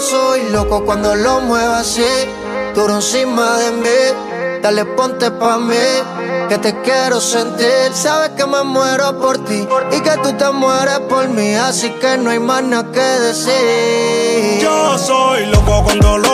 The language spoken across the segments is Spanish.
soy loco cuando lo muevo así. Duro encima de mí, dale ponte pa' mí. Que te quiero sentir, sabes que me muero por ti y que tú te mueres por mí, así que no hay más nada que decir. Yo soy loco cuando lo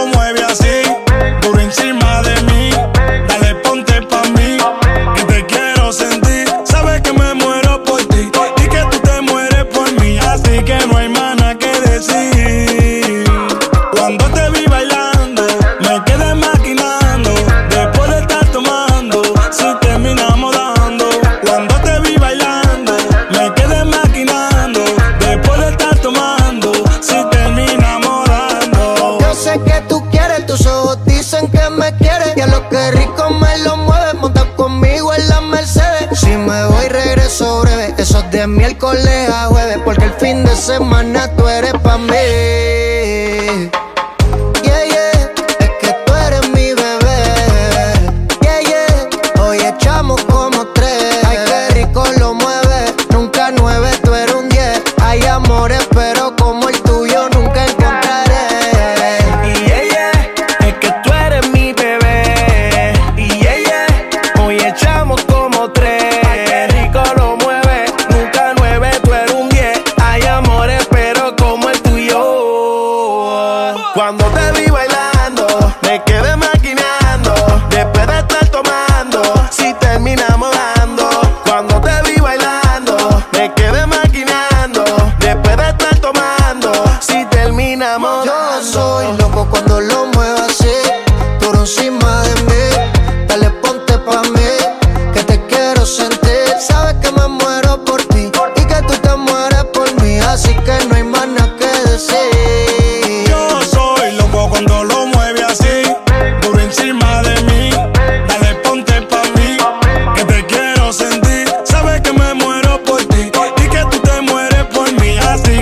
miércoles a jueves, porque el fin de semana tú eres pa' mí.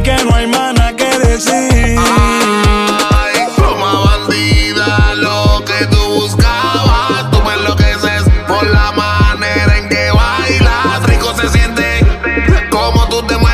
que no hay mana que decir. Ay, pluma bandida, lo que tú buscabas. Tú me enloqueces por la manera en que bailas. Rico se siente como tú te mueves.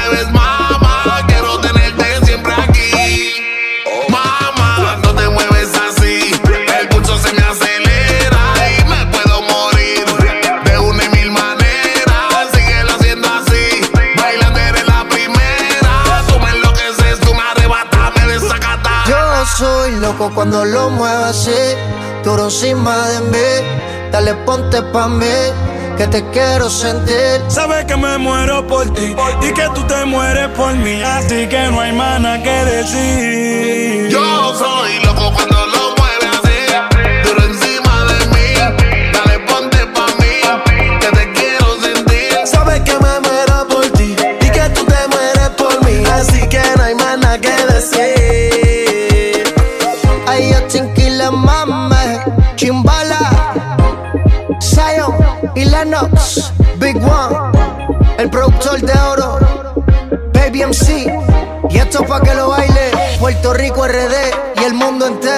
soy loco cuando lo muevo así. Duro encima de mí, dale ponte pa' mí, que te quiero sentir. Sabes que me muero por ti y que tú te mueres por mí. Así que no hay mana que decir. Yo soy loco. ella chinquila mame, chimbala, Zion y Lennox, Big One, el productor de oro, Baby MC, y esto pa' que lo baile, Puerto Rico RD y el mundo entero.